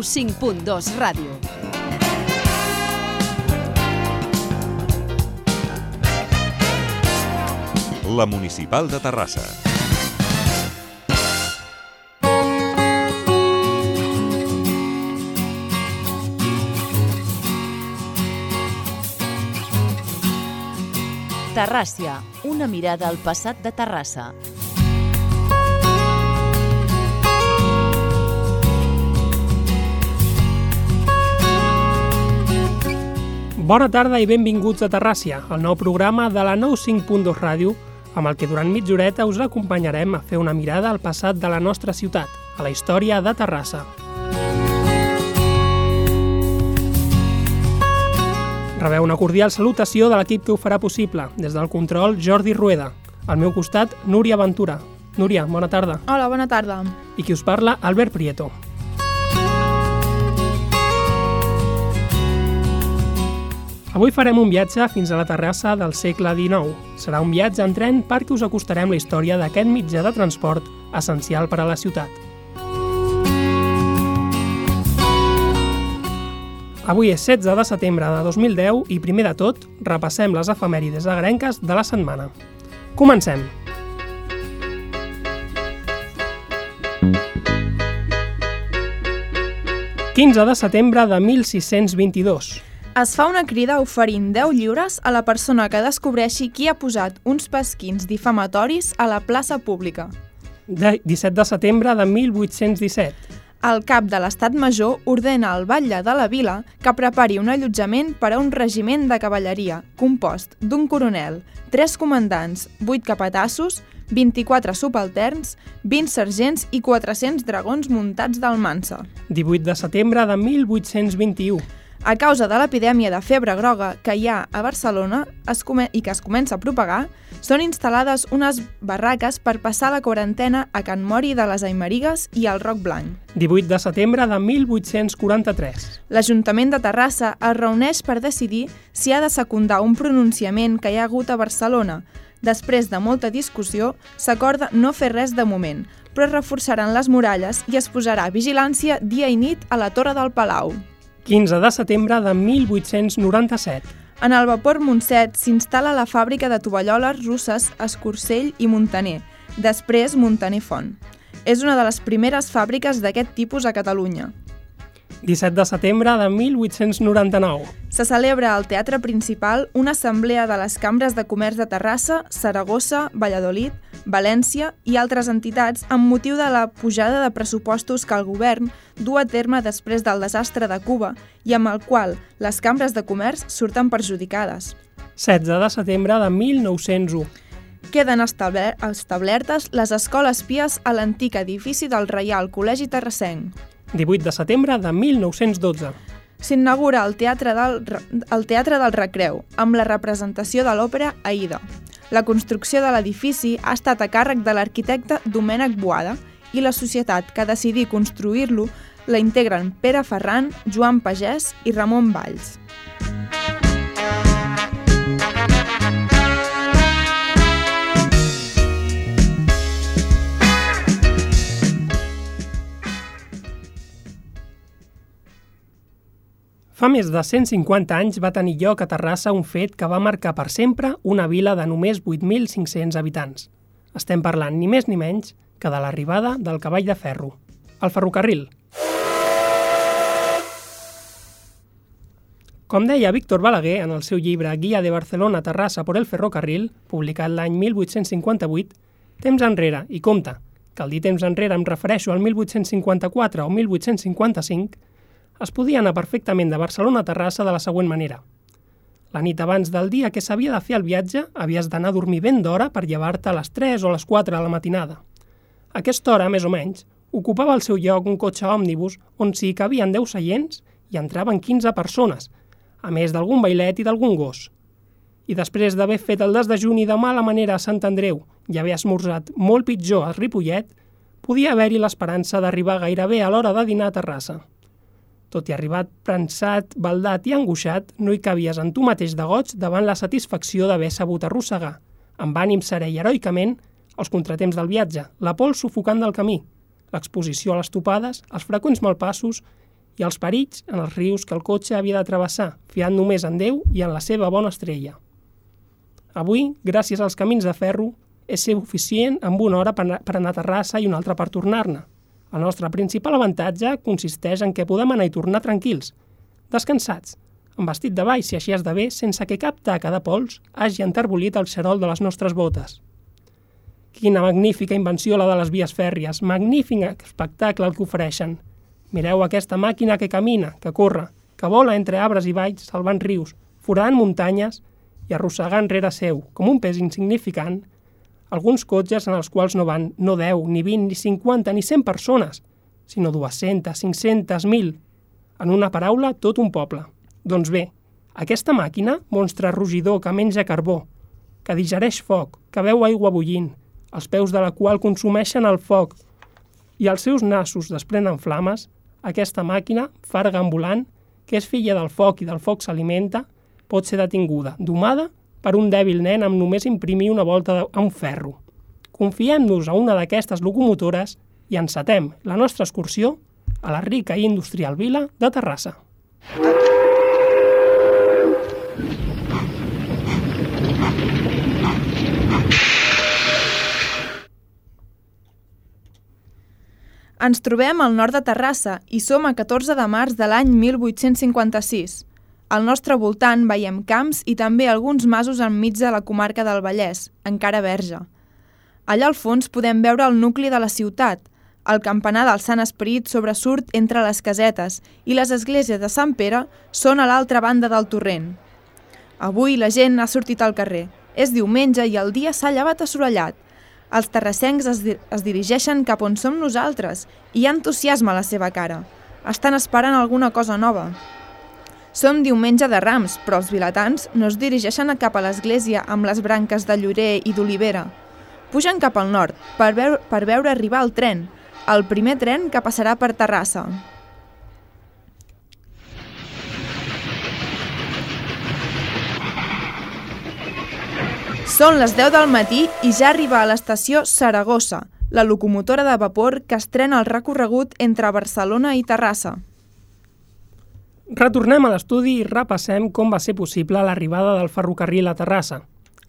95.2 Ràdio. La Municipal de Terrassa. Terràcia, una mirada al passat de Terrassa. Bona tarda i benvinguts a Terràcia, el nou programa de la 95.2 Ràdio, amb el que durant mitja horeta us acompanyarem a fer una mirada al passat de la nostra ciutat, a la història de Terrassa. Rebeu una cordial salutació de l'equip que ho farà possible. Des del control, Jordi Rueda. Al meu costat, Núria Ventura. Núria, bona tarda. Hola, bona tarda. I qui us parla, Albert Prieto. Avui farem un viatge fins a la Terrassa del segle XIX. Serà un viatge en tren perquè us acostarem la història d'aquest mitjà de transport essencial per a la ciutat. Avui és 16 de setembre de 2010 i primer de tot repassem les efemèrides agrenques de la setmana. Comencem! ...15 de setembre de 1622. Es fa una crida oferint 10 lliures a la persona que descobreixi qui ha posat uns pesquins difamatoris a la plaça pública. De 17 de setembre de 1817. El cap de l'Estat Major ordena al batlle de la vila que prepari un allotjament per a un regiment de cavalleria compost d'un coronel, 3 comandants, 8 capatassos, 24 subalterns, 20 sergents i 400 dragons muntats d'Almansa. 18 de setembre de 1821. A causa de l'epidèmia de febre groga que hi ha a Barcelona es come i que es comença a propagar, són instal·lades unes barraques per passar la quarantena a Can Mori de les Aimerigues i al Roc Blanc. 18 de setembre de 1843. L'Ajuntament de Terrassa es reuneix per decidir si ha de secundar un pronunciament que hi ha hagut a Barcelona. Després de molta discussió, s'acorda no fer res de moment, però es reforçaran les muralles i es posarà vigilància dia i nit a la Torre del Palau. 15 de setembre de 1897. En el vapor Montset s'instal·la la fàbrica de tovalloles russes Escorcell i Montaner, després Montaner Font. És una de les primeres fàbriques d'aquest tipus a Catalunya. 17 de setembre de 1899. Se celebra al Teatre Principal una assemblea de les cambres de comerç de Terrassa, Saragossa, Valladolid, València i altres entitats amb motiu de la pujada de pressupostos que el govern du a terme després del desastre de Cuba i amb el qual les cambres de comerç surten perjudicades. 16 de setembre de 1901. Queden establer establertes les escoles pies a l'antic edifici del Reial Col·legi Terrassenc. 18 de setembre de 1912. S'inaugura el, teatre del, el Teatre del Recreu, amb la representació de l'òpera Aida. La construcció de l'edifici ha estat a càrrec de l'arquitecte Domènec Boada i la societat que decidí construir-lo la integren Pere Ferran, Joan Pagès i Ramon Valls. Fa més de 150 anys va tenir lloc a Terrassa un fet que va marcar per sempre una vila de només 8.500 habitants. Estem parlant ni més ni menys que de l'arribada del cavall de ferro, el ferrocarril. Com deia Víctor Balaguer en el seu llibre Guia de Barcelona Terrassa por el ferrocarril, publicat l'any 1858, temps enrere, i compte, que al dir temps enrere em refereixo al 1854 o 1855, es podia anar perfectament de Barcelona a Terrassa de la següent manera. La nit abans del dia que s'havia de fer el viatge, havies d'anar a dormir ben d'hora per llevar-te a les 3 o les 4 de la matinada. A aquesta hora, més o menys, ocupava el seu lloc un cotxe òmnibus on s'hi cabien 10 seients i entraven 15 persones, a més d'algun bailet i d'algun gos. I després d'haver fet el desdejuni de mala manera a Sant Andreu i haver esmorzat molt pitjor a Ripollet, podia haver-hi l'esperança d'arribar gairebé a l'hora de dinar a Terrassa. Tot i arribat prensat, baldat i angoixat, no hi cabies en tu mateix de goig davant la satisfacció d'haver sabut arrossegar, amb ànim serè i heroicament, els contratemps del viatge, la pols sufocant del camí, l'exposició a les topades, els freqüents malpassos i els perills en els rius que el cotxe havia de travessar, fiant només en Déu i en la seva bona estrella. Avui, gràcies als camins de ferro, és suficient amb una hora per anar a Terrassa i una altra per tornar-ne. El nostre principal avantatge consisteix en que podem anar i tornar tranquils, descansats, amb vestit de ball si així has de bé, sense que cap taca de pols hagi enterbolit el xerol de les nostres botes. Quina magnífica invenció la de les vies fèrries, magnífic espectacle el que ofereixen. Mireu aquesta màquina que camina, que corre, que vola entre arbres i valls, salvant rius, foradant muntanyes i arrossegant rere seu, com un pes insignificant, alguns cotxes en els quals no van no 10, ni 20, ni 50, ni 100 persones, sinó 200, 500, 1.000. En una paraula, tot un poble. Doncs bé, aquesta màquina, monstre rugidor que menja carbó, que digereix foc, que veu aigua bullint, els peus de la qual consumeixen el foc i els seus nassos desprenen flames, aquesta màquina, farga ambulant, que és filla del foc i del foc s'alimenta, pot ser detinguda, domada, per un dèbil nen amb només imprimir una volta a un ferro. Confiem-nos a una d'aquestes locomotores i encetem la nostra excursió a la rica i industrial vila de Terrassa. Ens trobem al nord de Terrassa i som a 14 de març de l'any 1856. Al nostre voltant veiem camps i també alguns masos enmig de la comarca del Vallès, encara verge. Allà al fons podem veure el nucli de la ciutat. El campanar del Sant Esperit sobresurt entre les casetes i les esglésies de Sant Pere són a l'altra banda del torrent. Avui la gent ha sortit al carrer. És diumenge i el dia s'ha llevat assorellat – els terrassencs es, di es dirigeixen cap on som nosaltres i hi ha entusiasme a la seva cara. Estan esperant alguna cosa nova. Som diumenge de Rams, però els vilatans no es dirigeixen cap a l'església amb les branques de llorer i d'olivera. Pugen cap al nord per, veu per veure arribar el tren, el primer tren que passarà per Terrassa. Són les 10 del matí i ja arriba a l'estació Saragossa, la locomotora de vapor que estrena el recorregut entre Barcelona i Terrassa. Retornem a l'estudi i repassem com va ser possible l'arribada del ferrocarril a Terrassa.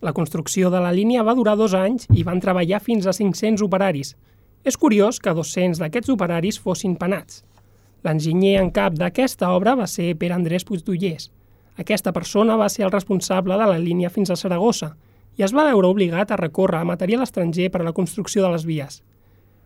La construcció de la línia va durar dos anys i van treballar fins a 500 operaris. És curiós que 200 d'aquests operaris fossin penats. L'enginyer en cap d'aquesta obra va ser Pere Andrés Puigdollers. Aquesta persona va ser el responsable de la línia fins a Saragossa i es va veure obligat a recórrer a material estranger per a la construcció de les vies.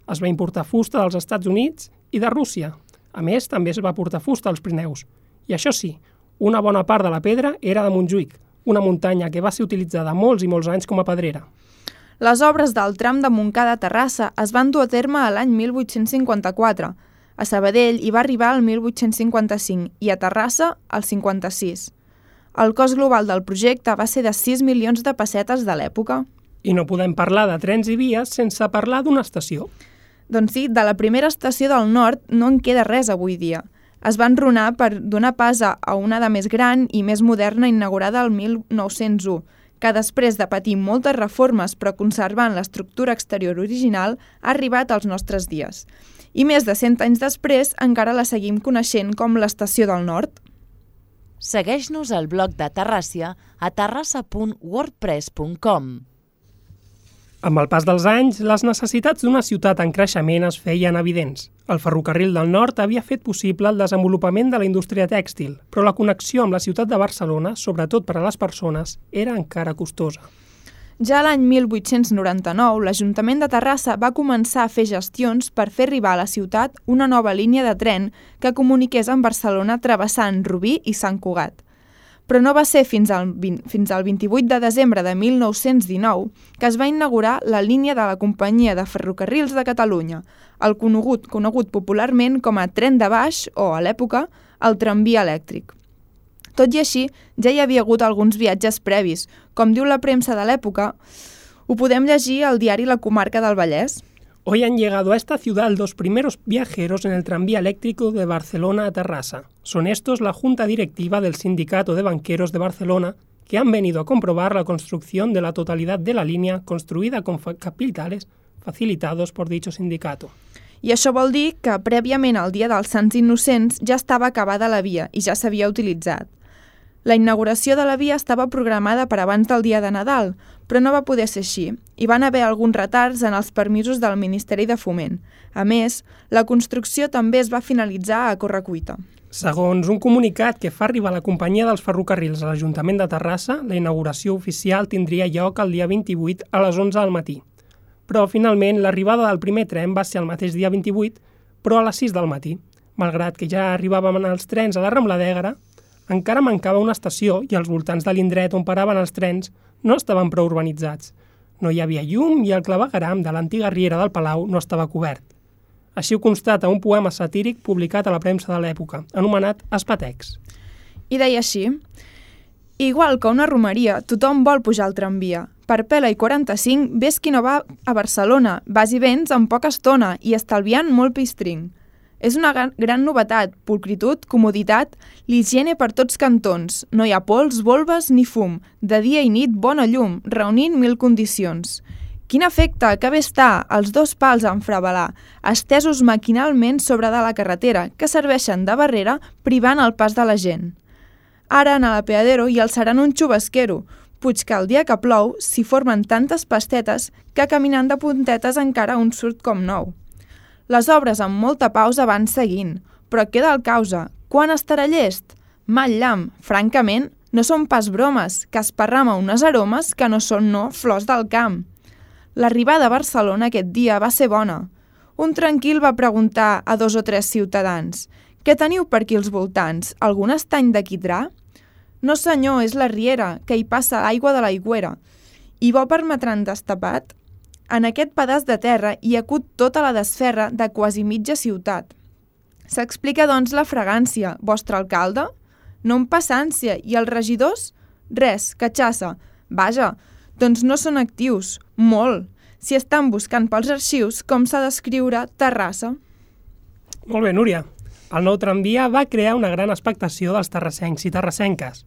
Es va importar fusta dels Estats Units i de Rússia. A més, també es va portar fusta als Prineus. I això sí, una bona part de la pedra era de Montjuïc, una muntanya que va ser utilitzada molts i molts anys com a pedrera. Les obres del tram de Montcada a Terrassa es van dur a terme a l'any 1854. A Sabadell hi va arribar el 1855 i a Terrassa el 56. El cost global del projecte va ser de 6 milions de pessetes de l'època. I no podem parlar de trens i vies sense parlar d'una estació. Doncs sí, de la primera estació del nord no en queda res avui dia. Es van runar per donar pas a una de més gran i més moderna inaugurada el 1901, que després de patir moltes reformes però conservant l'estructura exterior original ha arribat als nostres dies. I més de 100 anys després encara la seguim coneixent com l'Estació del Nord. Segueix-nos al blog de Terràcia a terrassa.wordpress.com. Amb el pas dels anys, les necessitats d'una ciutat en creixement es feien evidents. El ferrocarril del nord havia fet possible el desenvolupament de la indústria tèxtil, però la connexió amb la ciutat de Barcelona, sobretot per a les persones, era encara costosa. Ja l'any 1899, l'Ajuntament de Terrassa va començar a fer gestions per fer arribar a la ciutat una nova línia de tren que comuniqués amb Barcelona travessant Rubí i Sant Cugat. Però no va ser fins al, 20, fins al 28 de desembre de 1919 que es va inaugurar la línia de la Companyia de Ferrocarrils de Catalunya, el conegut, conegut popularment com a tren de baix o, a l'època, el tramvia elèctric. Tot i així, ja hi havia hagut alguns viatges previs. Com diu la premsa de l'època, ho podem llegir al diari La Comarca del Vallès. Hoy han llegado a esta ciudad los primeros viajeros en el tranvía eléctrico de Barcelona a Terrassa. Son estos la junta directiva del Sindicato de Banqueros de Barcelona que han venido a comprobar la construcción de la totalidad de la línea construida con capitales facilitados por dicho sindicato. I això vol dir que prèviament al dia dels Sants Innocents ja estava acabada la via i ja s'havia utilitzat. La inauguració de la via estava programada per abans del dia de Nadal, però no va poder ser així, i van haver alguns retards en els permisos del Ministeri de Foment. A més, la construcció també es va finalitzar a correcuita. Segons un comunicat que fa arribar la companyia dels ferrocarrils a l'Ajuntament de Terrassa, la inauguració oficial tindria lloc el dia 28 a les 11 del matí. Però, finalment, l'arribada del primer tren va ser el mateix dia 28, però a les 6 del matí. Malgrat que ja arribaven els trens a la Rambla d'Egra, encara mancava una estació i els voltants de l'indret on paraven els trens no estaven prou urbanitzats. No hi havia llum i el clavegaram de l'antiga riera del Palau no estava cobert. Així ho constata un poema satíric publicat a la premsa de l'època, anomenat Espatex. I deia així, Igual que una romeria, tothom vol pujar al tramvia. Per Pela i 45, ves qui no va a Barcelona, vas i vens en poca estona i estalviant molt pistring. És una gran, gran novetat, pulcritud, comoditat, l'higiene per tots cantons. No hi ha pols, volves ni fum. De dia i nit, bona llum, reunint mil condicions. Quin efecte, que bé està, els dos pals en frabalà, estesos maquinalment sobre de la carretera, que serveixen de barrera privant el pas de la gent. Ara, en l'Apeadero hi alçaran un xubasquero, puig que el dia que plou s'hi formen tantes pastetes que caminant de puntetes encara un surt com nou. Les obres amb molta pausa van seguint, però queda el causa. Quan estarà llest? Mal llamp, francament, no són pas bromes, que esparrama unes aromes que no són no flors del camp. L'arribada a Barcelona aquest dia va ser bona. Un tranquil va preguntar a dos o tres ciutadans «Què teniu per aquí els voltants? Algun estany de quitrà?» «No senyor, és la riera, que hi passa aigua de l'aigüera. I bo permetran destapat?» En aquest pedaç de terra hi acut tota la desferra de quasi mitja ciutat. S'explica, doncs, la fragància. Vostre alcalde? No en passància. I els regidors? Res, catxassa. Vaja, doncs no són actius. Molt. Si estan buscant pels arxius com s'ha d'escriure Terrassa. Molt bé, Núria. El nou tramvia va crear una gran expectació dels terrassencs i terrassenques.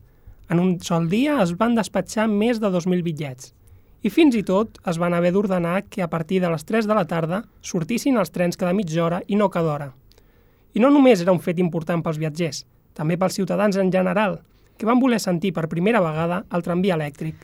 En un sol dia es van despatxar més de 2.000 bitllets. I fins i tot es van haver d'ordenar que a partir de les 3 de la tarda sortissin els trens cada mitja hora i no cada hora. I no només era un fet important pels viatgers, també pels ciutadans en general, que van voler sentir per primera vegada el tramvia elèctric.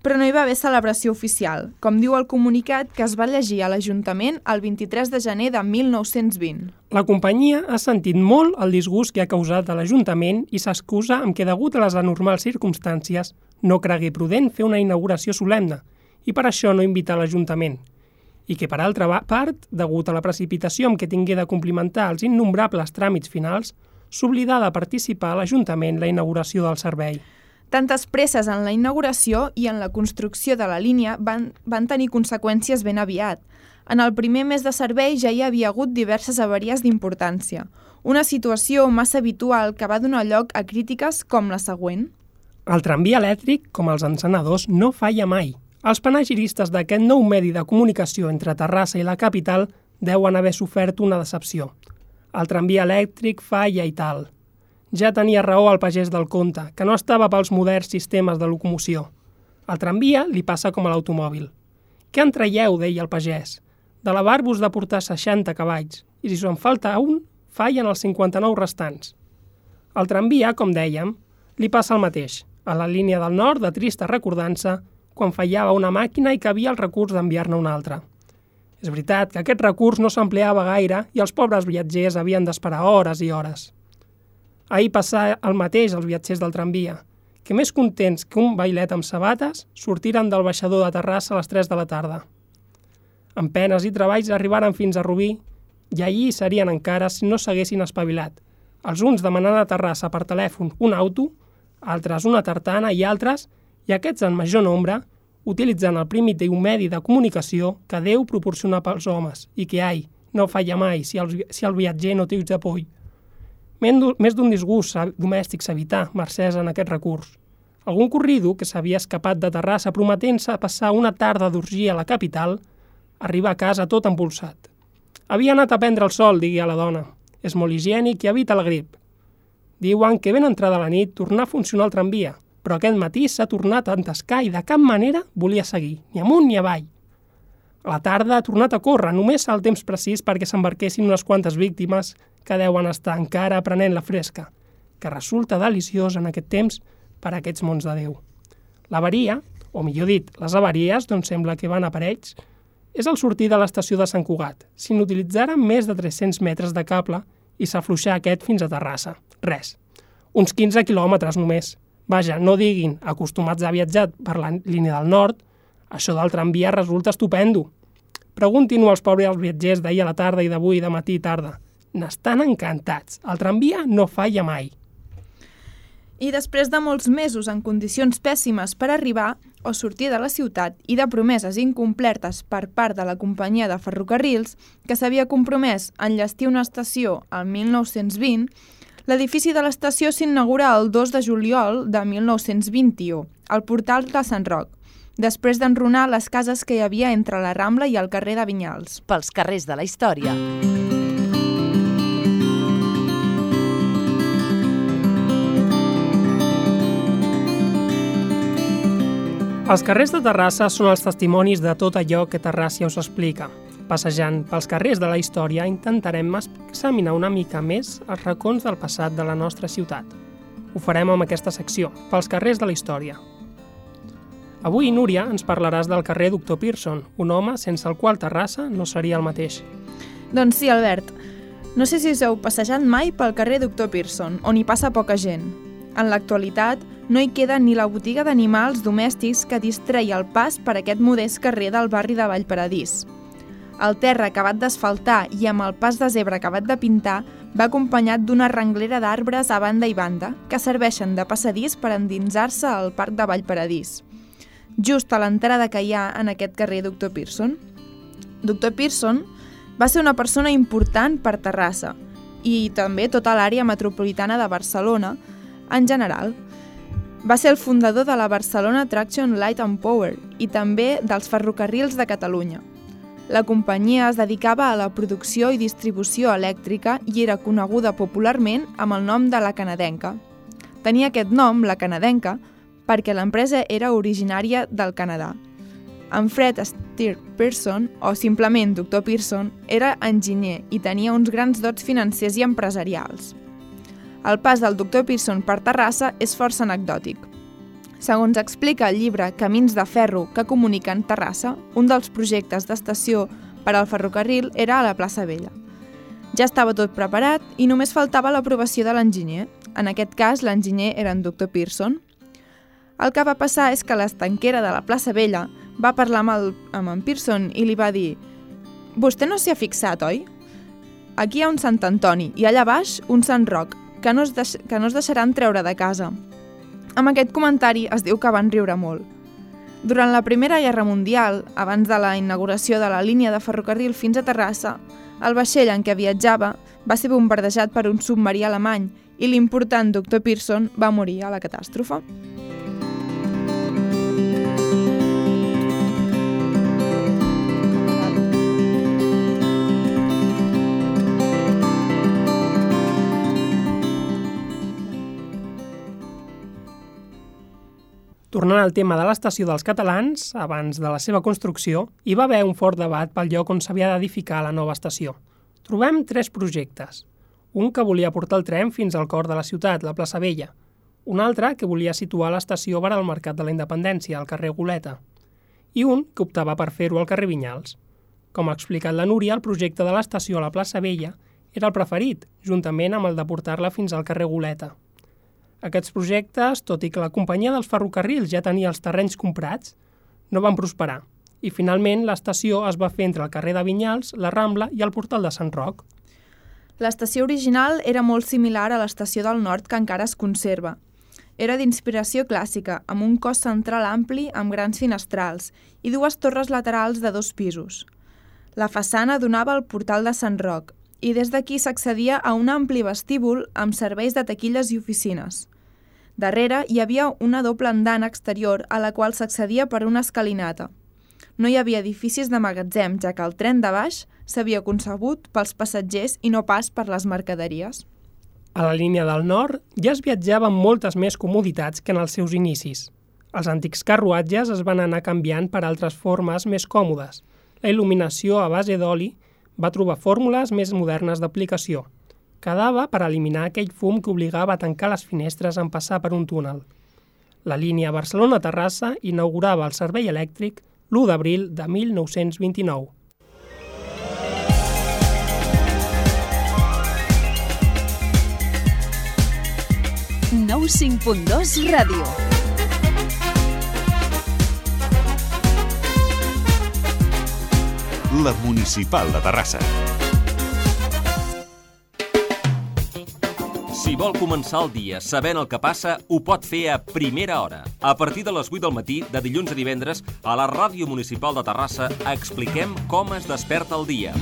Però no hi va haver celebració oficial, com diu el comunicat que es va llegir a l'Ajuntament el 23 de gener de 1920. La companyia ha sentit molt el disgust que ha causat a l'Ajuntament i s'excusa amb que, degut a les anormals circumstàncies, no cregui prudent fer una inauguració solemne i per això no invita l'Ajuntament. I que, per altra part, degut a la precipitació amb què tingué de complimentar els innombrables tràmits finals, s'oblidà de participar a l'Ajuntament la inauguració del servei. Tantes presses en la inauguració i en la construcció de la línia van, van tenir conseqüències ben aviat. En el primer mes de servei ja hi havia hagut diverses avaries d'importància, una situació massa habitual que va donar lloc a crítiques com la següent. El tramvia elèctric, com els encenedors, no falla mai. Els panegiristes d'aquest nou medi de comunicació entre Terrassa i la capital deuen haver sofert una decepció. El tramvia elèctric falla i tal. Ja tenia raó el pagès del conte, que no estava pels moderns sistemes de locomoció. El tramvia li passa com a l'automòbil. Què en traieu, deia el pagès? De lavar-vos de portar 60 cavalls, i si se'n falta un, fallen els 59 restants. El tramvia, com dèiem, li passa el mateix. A la línia del nord, de trista recordança, quan fallava una màquina i que havia el recurs d'enviar-ne una altra. És veritat que aquest recurs no s'empleava gaire i els pobres viatgers havien d'esperar hores i hores. Ahir passà el mateix als viatgers del tramvia, que més contents que un bailet amb sabates sortiren del baixador de Terrassa a les 3 de la tarda. Amb penes i treballs arribaren fins a Rubí i allí serien encara si no s'haguessin espavilat. Els uns demanant a Terrassa per telèfon un auto, altres una tartana i altres i aquests en major nombre, utilitzant el primitiu medi de comunicació que Déu proporciona pels homes i que, ai, no falla mai si el, si el viatger no té ulls de poll. Més d'un disgust domèstic s'evitar, mercès en aquest recurs. Algun corrido que s'havia escapat de Terrassa prometent-se passar una tarda d'orgia a la capital, arriba a casa tot empolsat. Havia anat a prendre el sol, digui a la dona. És molt higiènic i evita la grip. Diuen que ben entrada la nit tornar a funcionar el tramvia, però aquest matí s'ha tornat a entascar i de cap manera volia seguir, ni amunt ni avall. A la tarda ha tornat a córrer, només el temps precís perquè s'embarquessin unes quantes víctimes que deuen estar encara prenent la fresca, que resulta deliciós en aquest temps per a aquests mons de Déu. L'avaria, o millor dit, les avaries, doncs sembla que van a parells, és el sortir de l'estació de Sant Cugat, si n'utilitzaren més de 300 metres de cable i s'afluixar aquest fins a Terrassa. Res. Uns 15 quilòmetres només. Vaja, no diguin, acostumats a viatjar per la línia del nord, això del tramvia resulta estupendo. Preguntin-ho als pobres viatgers d'ahir a la tarda i d'avui de matí i tarda. N'estan encantats. El tramvia no falla mai. I després de molts mesos en condicions pèssimes per arribar o sortir de la ciutat i de promeses incomplertes per part de la companyia de ferrocarrils, que s'havia compromès a enllestir una estació al 1920, l'edifici de l'estació s'inaugura el 2 de juliol de 1921, al portal de Sant Roc, després d'enrunar les cases que hi havia entre la Rambla i el carrer de Vinyals. Pels carrers de la història. Els carrers de Terrassa són els testimonis de tot allò que Terrassa us explica. Passejant pels carrers de la història intentarem examinar una mica més els racons del passat de la nostra ciutat. Ho farem amb aquesta secció, pels carrers de la història. Avui, Núria, ens parlaràs del carrer Doctor Pearson, un home sense el qual Terrassa no seria el mateix. Doncs sí, Albert. No sé si us heu passejat mai pel carrer Doctor Pearson, on hi passa poca gent. En l'actualitat, no hi queda ni la botiga d'animals domèstics que distreia el pas per aquest modest carrer del barri de Vallparadís. El terra acabat d'asfaltar i amb el pas de zebra acabat de pintar va acompanyat d'una renglera d'arbres a banda i banda que serveixen de passadís per endinsar-se al parc de Vallparadís. Just a l'entrada que hi ha en aquest carrer Doctor Pearson. Doctor Pearson va ser una persona important per Terrassa i també tota l'àrea metropolitana de Barcelona en general – va ser el fundador de la Barcelona Traction Light and Power i també dels ferrocarrils de Catalunya. La companyia es dedicava a la producció i distribució elèctrica i era coneguda popularment amb el nom de la Canadenca. Tenia aquest nom, la Canadenca, perquè l'empresa era originària del Canadà. En Fred Steer Pearson, o simplement Dr. Pearson, era enginyer i tenia uns grans dots financers i empresarials. El pas del doctor Pearson per Terrassa és força anecdòtic. Segons explica el llibre Camins de ferro que comuniquen Terrassa, un dels projectes d'estació per al ferrocarril era a la plaça Vella. Ja estava tot preparat i només faltava l'aprovació de l'enginyer. En aquest cas, l'enginyer era en doctor Pearson. El que va passar és que l'estanquera de la plaça Vella va parlar amb, el, amb en Pearson i li va dir «Vostè no s'hi ha fixat, oi? Aquí hi ha un Sant Antoni i allà baix un Sant Roc, que no, es deix que no es deixaran treure de casa. Amb aquest comentari es diu que van riure molt. Durant la Primera Guerra Mundial, abans de la inauguració de la línia de ferrocarril fins a Terrassa, el vaixell en què viatjava va ser bombardejat per un submarí alemany i l'important doctor Pearson va morir a la catàstrofe. Tornant al tema de l'estació dels catalans, abans de la seva construcció, hi va haver un fort debat pel lloc on s'havia d'edificar la nova estació. Trobem tres projectes. Un que volia portar el tren fins al cor de la ciutat, la plaça Vella. Un altre que volia situar l'estació vora el Mercat de la Independència, al carrer Goleta. I un que optava per fer-ho al carrer Vinyals. Com ha explicat la Núria, el projecte de l'estació a la plaça Vella era el preferit, juntament amb el de portar-la fins al carrer Goleta. Aquests projectes, tot i que la companyia dels ferrocarrils ja tenia els terrenys comprats, no van prosperar i finalment l'estació es va fer entre el carrer de Vinyals, la Rambla i el portal de Sant Roc. L'estació original era molt similar a l'estació del nord que encara es conserva. Era d'inspiració clàssica, amb un cos central ampli amb grans finestrals i dues torres laterals de dos pisos. La façana donava al portal de Sant Roc, i des d'aquí s'accedia a un ampli vestíbul amb serveis de taquilles i oficines. Darrere hi havia una doble andana exterior a la qual s'accedia per una escalinata. No hi havia edificis de magatzem, ja que el tren de baix s'havia concebut pels passatgers i no pas per les mercaderies. A la línia del nord ja es viatjava amb moltes més comoditats que en els seus inicis. Els antics carruatges es van anar canviant per altres formes més còmodes. la il·luminació a base d'oli va trobar fórmules més modernes d'aplicació. Quedava per eliminar aquell fum que obligava a tancar les finestres en passar per un túnel. La línia Barcelona-Terrassa inaugurava el servei elèctric l'1 d'abril de 1929. Nou 5.2 Ràdio. La Municipal de Terrassa. Si vol començar el dia sabent el que passa, ho pot fer a primera hora. A partir de les 8 del matí, de dilluns a divendres, a la Ràdio Municipal de Terrassa expliquem com es desperta el dia.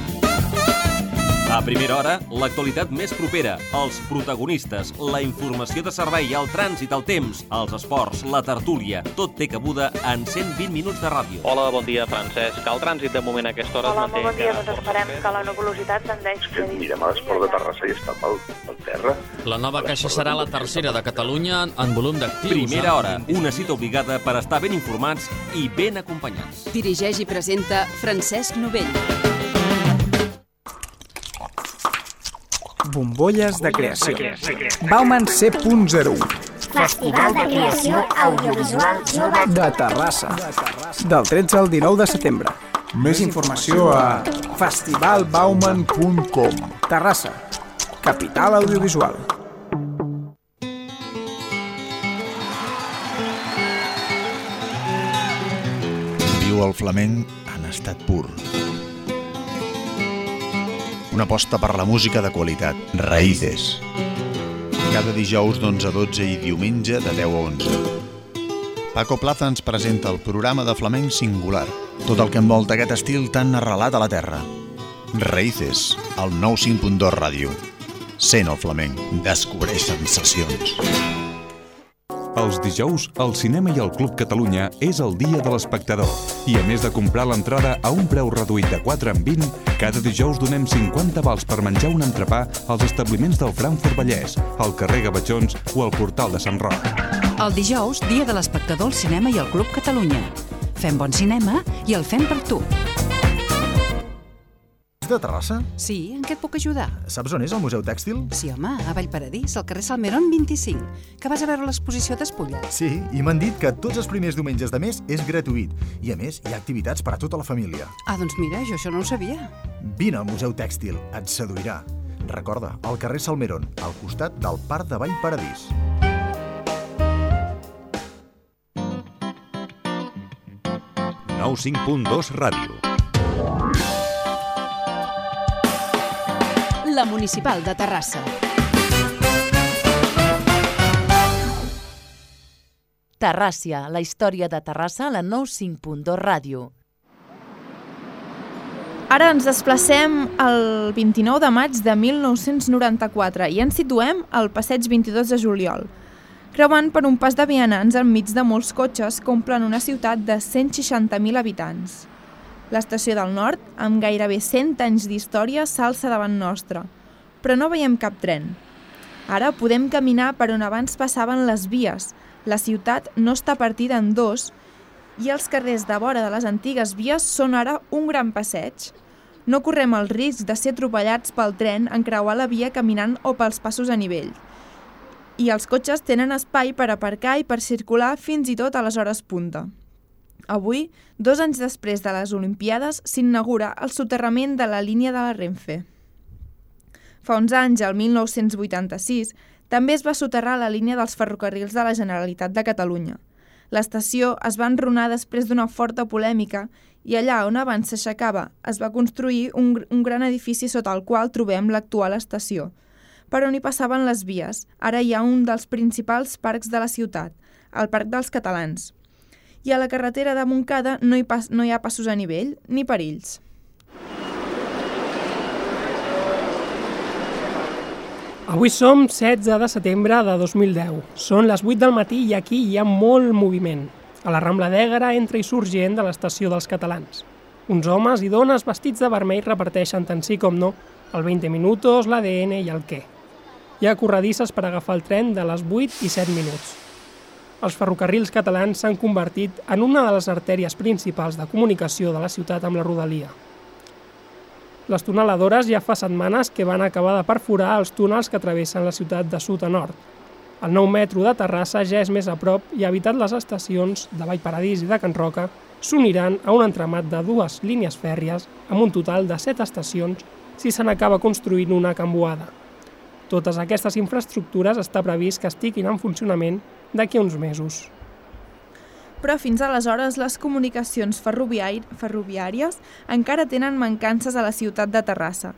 A primera hora, l'actualitat més propera, els protagonistes, la informació de servei, el trànsit, el temps, els esports, la tertúlia, tot té cabuda en 120 minuts de ràdio. Hola, bon dia, Francesc. El trànsit de moment a aquesta hora Hola, es manté molt bon dia. Doncs esperem que la nebulositat tendeix que mirem a l'esport de Terrassa i està pel, pel terra. La nova caixa serà la tercera de Catalunya en volum d'actius. Primera hora, una cita obligada per estar ben informats i ben acompanyats. Dirigeix i presenta Francesc Novell. Bombolles de creació. Bauman C.01. Festival de Creació Audiovisual Jove De Terrassa. Del 13 al 19 de setembre. Més informació a festivalbauman.com Terrassa. Capital audiovisual. Viu el flamenc en estat pur. Una aposta per la música de qualitat. Raïces. Cada dijous d'11 a 12 i diumenge de 10 a 11. Paco Plaza ens presenta el programa de flamenc singular. Tot el que envolta aquest estil tan arrelat a la terra. Raïces, al 95.2 ràdio. Sent el flamenc. Descobreix sensacions. Els dijous, el cinema i el Club Catalunya és el dia de l'espectador. I a més de comprar l'entrada a un preu reduït de 4 en 20, cada dijous donem 50 vals per menjar un entrepà als establiments del Frankfurt Vallès, al carrer Gavatxons o al portal de Sant Roc. El dijous, dia de l'espectador al cinema i al Club Catalunya. Fem bon cinema i el fem per tu. Ets de Terrassa? Sí, en què et puc ajudar? Saps on és el Museu Tèxtil? Sí, home, a Vallparadís, al carrer Salmerón 25, que vas a veure l'exposició d'espulles. Sí, i m'han dit que tots els primers diumenges de mes és gratuït. I a més, hi ha activitats per a tota la família. Ah, doncs mira, jo això no ho sabia. Vine al Museu Tèxtil, et seduirà. Recorda, al carrer Salmerón, al costat del Parc de Vallparadís. Nou 5.2 Ràdio. La Municipal de Terrassa. Terràcia, la història de Terrassa a la 95.2 Ràdio. Ara ens desplacem el 29 de maig de 1994 i ens situem al passeig 22 de juliol, creuant per un pas de vianants enmig de molts cotxes que omplen una ciutat de 160.000 habitants. L'estació del nord, amb gairebé 100 anys d'història, s'alça davant nostra, però no veiem cap tren. Ara podem caminar per on abans passaven les vies. La ciutat no està partida en dos i els carrers de vora de les antigues vies són ara un gran passeig. No correm el risc de ser atropellats pel tren en creuar la via caminant o pels passos a nivell. I els cotxes tenen espai per aparcar i per circular fins i tot a les hores punta. Avui, dos anys després de les Olimpiades, s'inaugura el soterrament de la línia de la Renfe. Fa uns anys, el 1986, també es va soterrar la línia dels ferrocarrils de la Generalitat de Catalunya. L'estació es va enronar després d'una forta polèmica i allà on abans s'aixecava es va construir un, un gran edifici sota el qual trobem l'actual estació. Per on hi passaven les vies, ara hi ha un dels principals parcs de la ciutat, el Parc dels Catalans. I a la carretera de Montcada no hi, pas, no hi ha passos a nivell ni perills. Avui som 16 de setembre de 2010. Són les 8 del matí i aquí hi ha molt moviment. A la Rambla d'Ègara entra i surt gent de l'estació dels catalans. Uns homes i dones vestits de vermell reparteixen tant sí com no el 20 minutos, l'ADN i el què. Hi ha corredisses per agafar el tren de les 8 i 7 minuts. Els ferrocarrils catalans s'han convertit en una de les artèries principals de comunicació de la ciutat amb la rodalia. Les tuneladores ja fa setmanes que van acabar de perforar els túnels que travessen la ciutat de sud a nord. El nou metro de Terrassa ja és més a prop i ha evitat les estacions de Vallparadís i de Can Roca s'uniran a un entramat de dues línies fèrries amb un total de set estacions si se n'acaba construint una camboada. Totes aquestes infraestructures està previst que estiguin en funcionament d'aquí uns mesos. Però fins aleshores les comunicacions ferroviàries encara tenen mancances a la ciutat de Terrassa.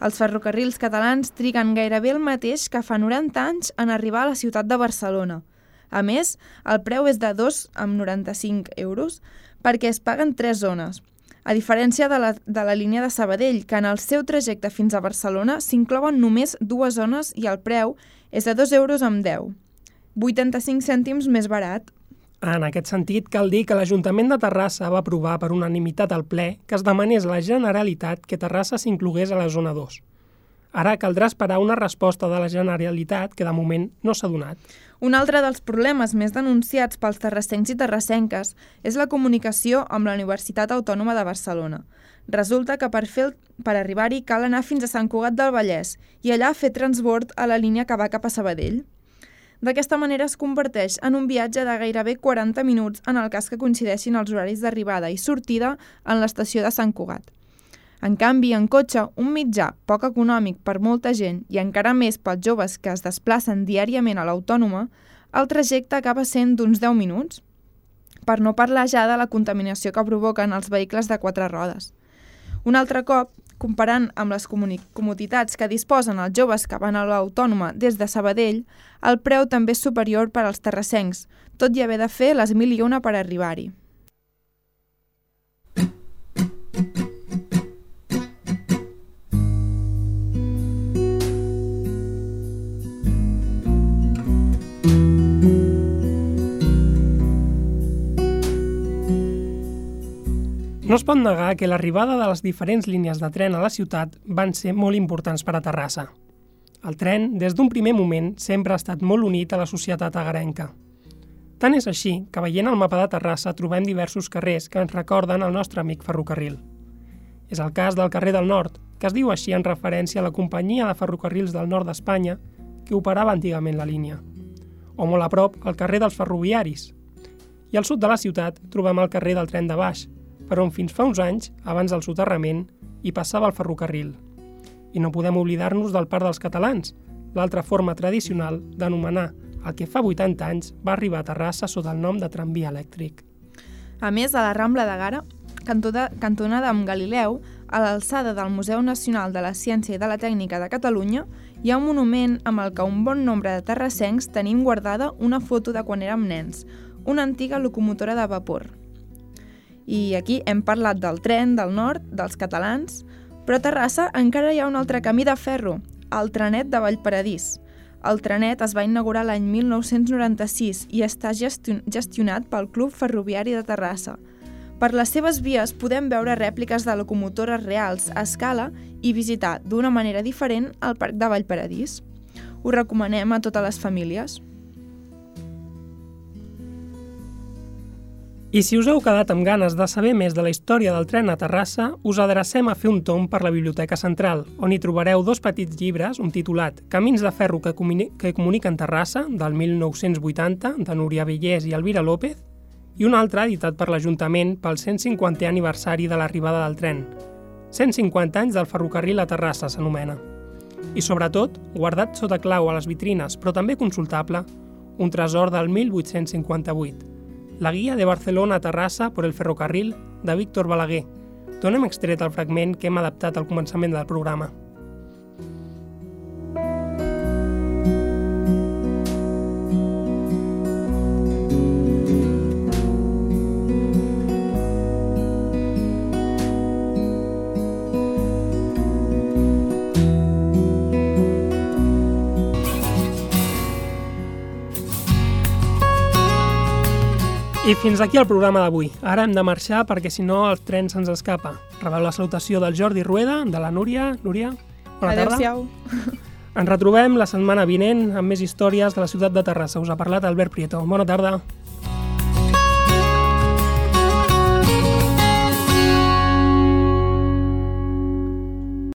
Els ferrocarrils catalans triguen gairebé el mateix que fa 90 anys en arribar a la ciutat de Barcelona. A més, el preu és de 2,95 euros perquè es paguen tres zones, a diferència de la, de la línia de Sabadell, que en el seu trajecte fins a Barcelona s'inclouen només dues zones i el preu és de 2 euros amb 10. 85 cèntims més barat. En aquest sentit, cal dir que l'Ajuntament de Terrassa va aprovar per unanimitat al ple que es demanés a la Generalitat que Terrassa s'inclogués a la zona 2. Ara caldrà esperar una resposta de la Generalitat que de moment no s'ha donat. Un altre dels problemes més denunciats pels terrassencs i terrassenques és la comunicació amb la Universitat Autònoma de Barcelona. Resulta que per, fer per arribar-hi cal anar fins a Sant Cugat del Vallès i allà fer transbord a la línia que va cap a Sabadell. D'aquesta manera es converteix en un viatge de gairebé 40 minuts en el cas que coincideixin els horaris d'arribada i sortida en l'estació de Sant Cugat. En canvi, en cotxe, un mitjà poc econòmic per molta gent i encara més pels joves que es desplacen diàriament a l'autònoma, el trajecte acaba sent d'uns 10 minuts, per no parlar ja de la contaminació que provoquen els vehicles de quatre rodes. Un altre cop, comparant amb les comoditats que disposen els joves que van a l'autònoma des de Sabadell, el preu també és superior per als terrassencs, tot i haver de fer les mil i una per arribar-hi. No es pot negar que l'arribada de les diferents línies de tren a la ciutat van ser molt importants per a Terrassa. El tren, des d'un primer moment, sempre ha estat molt unit a la societat agarenca. Tant és així que veient el mapa de Terrassa trobem diversos carrers que ens recorden el nostre amic ferrocarril. És el cas del carrer del Nord, que es diu així en referència a la companyia de ferrocarrils del nord d'Espanya que operava antigament la línia. O molt a prop, el carrer dels ferroviaris. I al sud de la ciutat trobem el carrer del tren de baix, per on fins fa uns anys, abans del soterrament, hi passava el ferrocarril. I no podem oblidar-nos del Parc dels Catalans, l'altra forma tradicional d'anomenar el que fa 80 anys va arribar a Terrassa sota el nom de tramvia elèctric. A més, a la Rambla de Gara, cantonada amb Galileu, a l'alçada del Museu Nacional de la Ciència i de la Tècnica de Catalunya, hi ha un monument amb el que un bon nombre de terrassencs tenim guardada una foto de quan érem nens, una antiga locomotora de vapor. I aquí hem parlat del tren, del nord, dels catalans, però a Terrassa encara hi ha un altre camí de ferro, el trenet de Vallparadís. El trenet es va inaugurar l'any 1996 i està gestionat pel Club Ferroviari de Terrassa. Per les seves vies podem veure rèpliques de locomotores reals a escala i visitar d'una manera diferent el Parc de Vallparadís. Ho recomanem a totes les famílies. I si us heu quedat amb ganes de saber més de la història del tren a Terrassa, us adrecem a fer un tom per la Biblioteca Central, on hi trobareu dos petits llibres, un titulat Camins de ferro que, comuni que comuniquen Terrassa, del 1980, de Núria Villés i Elvira López, i un altre editat per l'Ajuntament pel 150è aniversari de l'arribada del tren. 150 anys del ferrocarril a Terrassa s'anomena. I sobretot, guardat sota clau a les vitrines, però també consultable, un tresor del 1858, la guia de Barcelona a Terrassa per el ferrocarril de Víctor Balaguer, d'on hem extret el fragment que hem adaptat al començament del programa. I fins aquí el programa d'avui. Ara hem de marxar perquè si no el tren se'ns escapa. Rebeu la salutació del Jordi Rueda, de la Núria. Núria, bona Adéu-siau. Ens retrobem la setmana vinent amb més històries de la ciutat de Terrassa. Us ha parlat Albert Prieto. Bona tarda.